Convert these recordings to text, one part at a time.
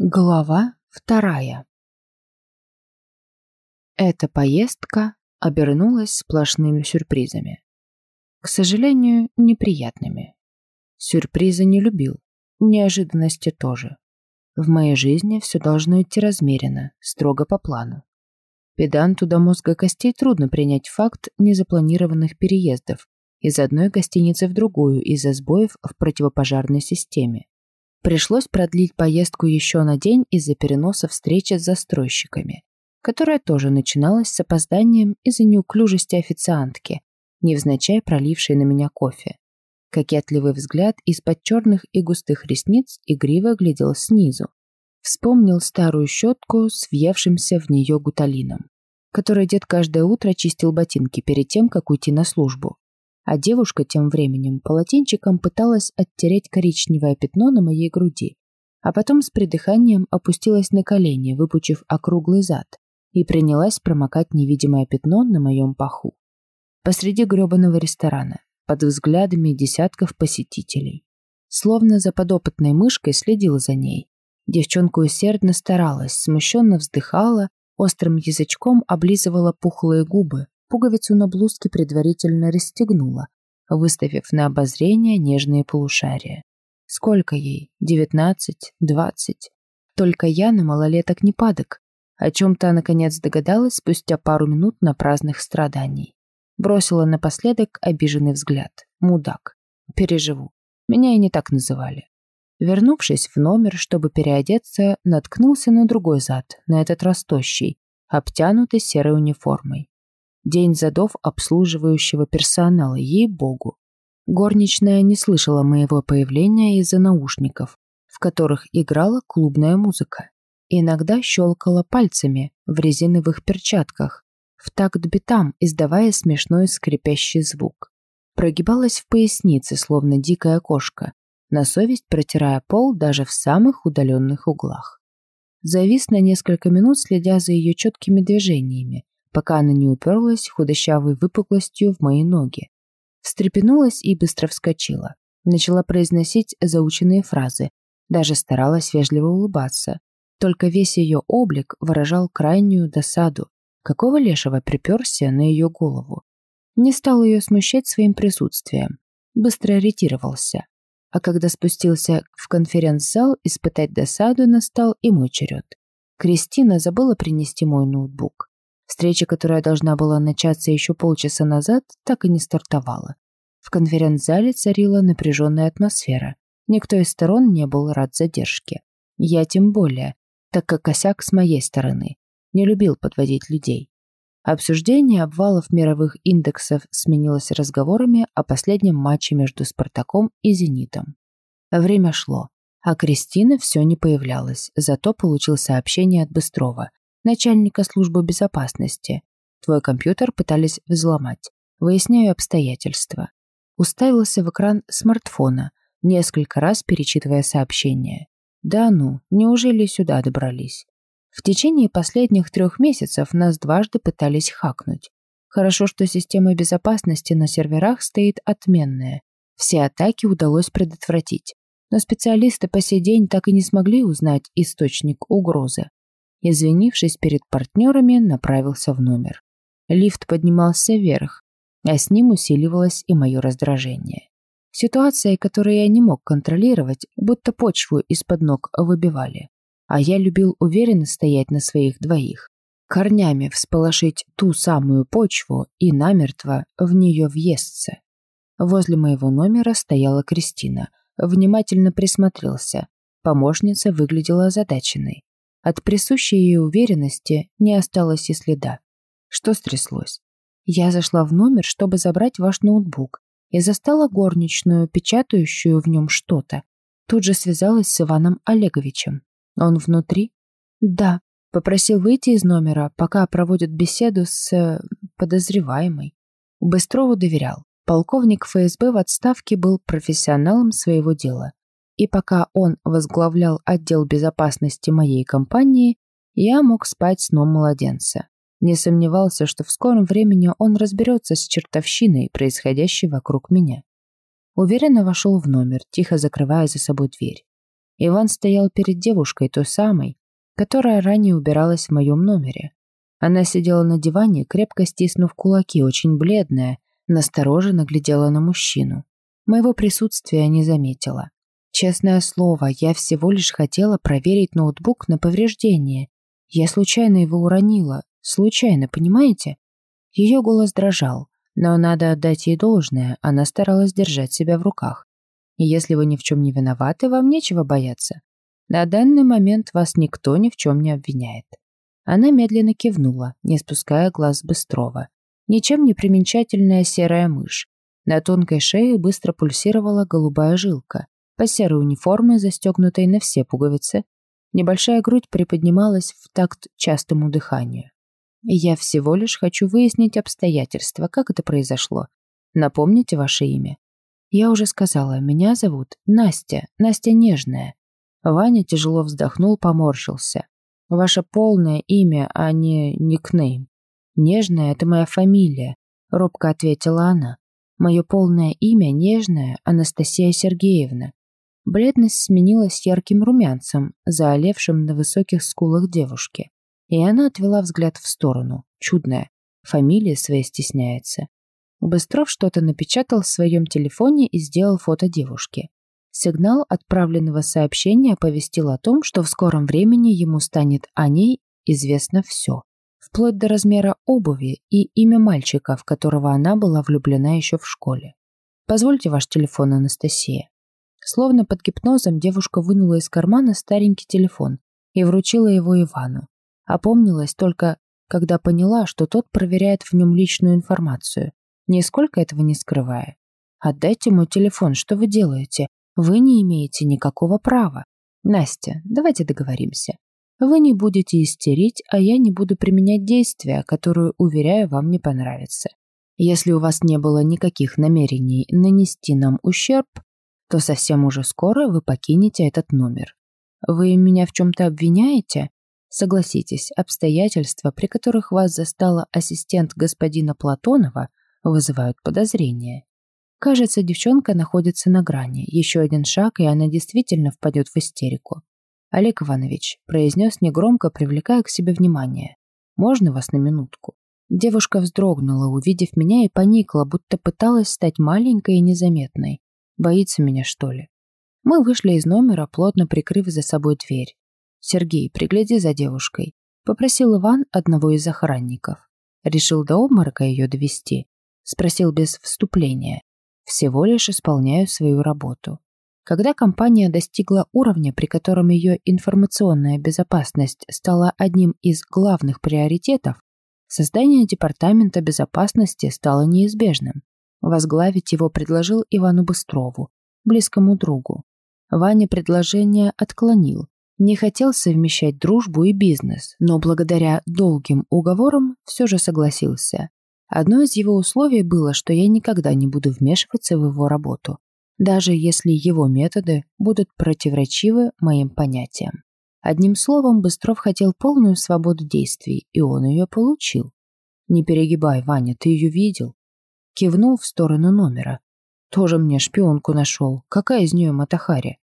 Глава вторая. Эта поездка обернулась сплошными сюрпризами. К сожалению, неприятными. Сюрпризы не любил, неожиданности тоже. В моей жизни все должно идти размеренно, строго по плану. Педанту до мозга костей трудно принять факт незапланированных переездов из одной гостиницы в другую из-за сбоев в противопожарной системе. Пришлось продлить поездку еще на день из-за переноса встречи с застройщиками, которая тоже начиналась с опозданием из-за неуклюжести официантки, невзначай пролившей на меня кофе. Кокетливый взгляд из-под черных и густых ресниц игриво глядел снизу. Вспомнил старую щетку с въевшимся в нее гуталином, которой дед каждое утро чистил ботинки перед тем, как уйти на службу а девушка тем временем полотенчиком пыталась оттереть коричневое пятно на моей груди, а потом с придыханием опустилась на колени, выпучив округлый зад, и принялась промокать невидимое пятно на моем паху. Посреди гребаного ресторана, под взглядами десятков посетителей. Словно за подопытной мышкой следила за ней. Девчонка усердно старалась, смущенно вздыхала, острым язычком облизывала пухлые губы, Пуговицу на блузке предварительно расстегнула, выставив на обозрение нежные полушария. Сколько ей? Девятнадцать? Двадцать? Только я на малолеток не падок. О чем-то, наконец, догадалась спустя пару минут на праздных страданий. Бросила напоследок обиженный взгляд. Мудак. Переживу. Меня и не так называли. Вернувшись в номер, чтобы переодеться, наткнулся на другой зад, на этот растущий, обтянутый серой униформой. День задов обслуживающего персонала, ей-богу. Горничная не слышала моего появления из-за наушников, в которых играла клубная музыка. Иногда щелкала пальцами в резиновых перчатках, в такт битам, издавая смешной скрипящий звук. Прогибалась в пояснице, словно дикая кошка, на совесть протирая пол даже в самых удаленных углах. Завис на несколько минут, следя за ее четкими движениями, пока она не уперлась худощавой выпуклостью в мои ноги. Встрепенулась и быстро вскочила. Начала произносить заученные фразы, даже старалась вежливо улыбаться. Только весь ее облик выражал крайнюю досаду. Какого лешего приперся на ее голову? Не стал ее смущать своим присутствием. Быстро ориентировался. А когда спустился в конференц-зал, испытать досаду настал и мой черед. Кристина забыла принести мой ноутбук. Встреча, которая должна была начаться еще полчаса назад, так и не стартовала. В конференц-зале царила напряженная атмосфера. Никто из сторон не был рад задержке. Я тем более, так как косяк с моей стороны. Не любил подводить людей. Обсуждение обвалов мировых индексов сменилось разговорами о последнем матче между «Спартаком» и «Зенитом». Время шло, а Кристина все не появлялась, зато получил сообщение от Быстрова, начальника службы безопасности. Твой компьютер пытались взломать. Выясняю обстоятельства. Уставился в экран смартфона, несколько раз перечитывая сообщение. Да ну, неужели сюда добрались? В течение последних трех месяцев нас дважды пытались хакнуть. Хорошо, что система безопасности на серверах стоит отменная. Все атаки удалось предотвратить. Но специалисты по сей день так и не смогли узнать источник угрозы. Извинившись перед партнерами, направился в номер. Лифт поднимался вверх, а с ним усиливалось и мое раздражение. Ситуация, которую я не мог контролировать, будто почву из-под ног выбивали. А я любил уверенно стоять на своих двоих, корнями всполошить ту самую почву и намертво в нее въесться. Возле моего номера стояла Кристина, внимательно присмотрелся. Помощница выглядела озадаченной. От присущей ей уверенности не осталось и следа. Что стряслось? Я зашла в номер, чтобы забрать ваш ноутбук, и застала горничную, печатающую в нем что-то. Тут же связалась с Иваном Олеговичем. Он внутри? Да. Попросил выйти из номера, пока проводят беседу с... Э, подозреваемой. Быстрову доверял. Полковник ФСБ в отставке был профессионалом своего дела и пока он возглавлял отдел безопасности моей компании, я мог спать сном младенца. Не сомневался, что в скором времени он разберется с чертовщиной, происходящей вокруг меня. Уверенно вошел в номер, тихо закрывая за собой дверь. Иван стоял перед девушкой, той самой, которая ранее убиралась в моем номере. Она сидела на диване, крепко стиснув кулаки, очень бледная, настороженно глядела на мужчину. Моего присутствия не заметила. Честное слово, я всего лишь хотела проверить ноутбук на повреждение. Я случайно его уронила. Случайно, понимаете? Ее голос дрожал, но надо отдать ей должное, она старалась держать себя в руках. И если вы ни в чем не виноваты, вам нечего бояться. На данный момент вас никто ни в чем не обвиняет. Она медленно кивнула, не спуская глаз Быстрова. Ничем не примечательная серая мышь. На тонкой шее быстро пульсировала голубая жилка. По серой униформе, застегнутой на все пуговицы, небольшая грудь приподнималась в такт частому дыханию. Я всего лишь хочу выяснить обстоятельства, как это произошло. Напомните ваше имя. Я уже сказала, меня зовут Настя, Настя Нежная. Ваня тяжело вздохнул, поморщился. Ваше полное имя, а не никнейм. Нежная — это моя фамилия, робко ответила она. Мое полное имя Нежная Анастасия Сергеевна. Бледность сменилась ярким румянцем, заолевшим на высоких скулах девушки. И она отвела взгляд в сторону. Чудная. Фамилия своей стесняется. Быстров что-то напечатал в своем телефоне и сделал фото девушки. Сигнал отправленного сообщения оповестил о том, что в скором времени ему станет о ней известно все, вплоть до размера обуви и имя мальчика, в которого она была влюблена еще в школе. «Позвольте ваш телефон, Анастасия». Словно под гипнозом девушка вынула из кармана старенький телефон и вручила его Ивану. Опомнилась только, когда поняла, что тот проверяет в нем личную информацию, нисколько этого не скрывая. «Отдайте мой телефон, что вы делаете? Вы не имеете никакого права. Настя, давайте договоримся. Вы не будете истерить, а я не буду применять действия, которые, уверяю, вам не понравятся. Если у вас не было никаких намерений нанести нам ущерб, то совсем уже скоро вы покинете этот номер. Вы меня в чем-то обвиняете? Согласитесь, обстоятельства, при которых вас застала ассистент господина Платонова, вызывают подозрения. Кажется, девчонка находится на грани. Еще один шаг, и она действительно впадет в истерику. Олег Иванович произнес негромко, привлекая к себе внимание. «Можно вас на минутку?» Девушка вздрогнула, увидев меня, и поникла, будто пыталась стать маленькой и незаметной. Боится меня, что ли? Мы вышли из номера, плотно прикрыв за собой дверь. «Сергей, пригляди за девушкой», — попросил Иван одного из охранников. Решил до обморока ее довести. Спросил без вступления всего лишь исполняю свою работу. Когда компания достигла уровня, при котором ее информационная безопасность стала одним из главных приоритетов, создание Департамента безопасности стало неизбежным. Возглавить его предложил Ивану Быстрову, близкому другу. Ваня предложение отклонил, не хотел совмещать дружбу и бизнес, но благодаря долгим уговорам все же согласился. Одно из его условий было, что я никогда не буду вмешиваться в его работу, даже если его методы будут противоречивы моим понятиям. Одним словом, Быстров хотел полную свободу действий, и он ее получил. «Не перегибай, Ваня, ты ее видел?» Кивнул в сторону номера. «Тоже мне шпионку нашел. Какая из нее Матахари?»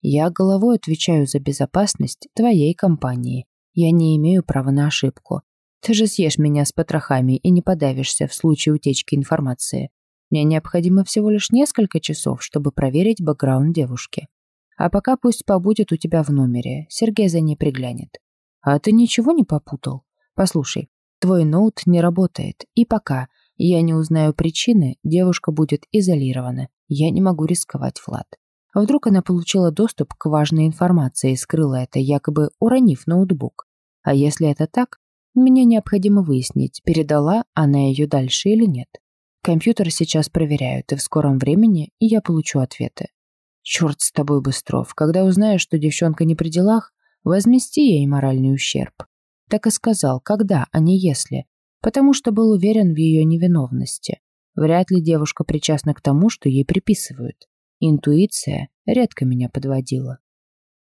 «Я головой отвечаю за безопасность твоей компании. Я не имею права на ошибку. Ты же съешь меня с потрохами и не подавишься в случае утечки информации. Мне необходимо всего лишь несколько часов, чтобы проверить бэкграунд девушки. А пока пусть побудет у тебя в номере, Сергей за ней приглянет. А ты ничего не попутал? Послушай, твой ноут не работает, и пока я не узнаю причины, девушка будет изолирована. Я не могу рисковать, Влад. А вдруг она получила доступ к важной информации и скрыла это, якобы уронив ноутбук? А если это так, мне необходимо выяснить, передала она ее дальше или нет. Компьютер сейчас проверяют, и в скором времени я получу ответы. Черт с тобой, Быстров, когда узнаешь, что девчонка не при делах, возмести ей моральный ущерб. Так и сказал, когда, а не если, потому что был уверен в ее невиновности. Вряд ли девушка причастна к тому, что ей приписывают. Интуиция редко меня подводила.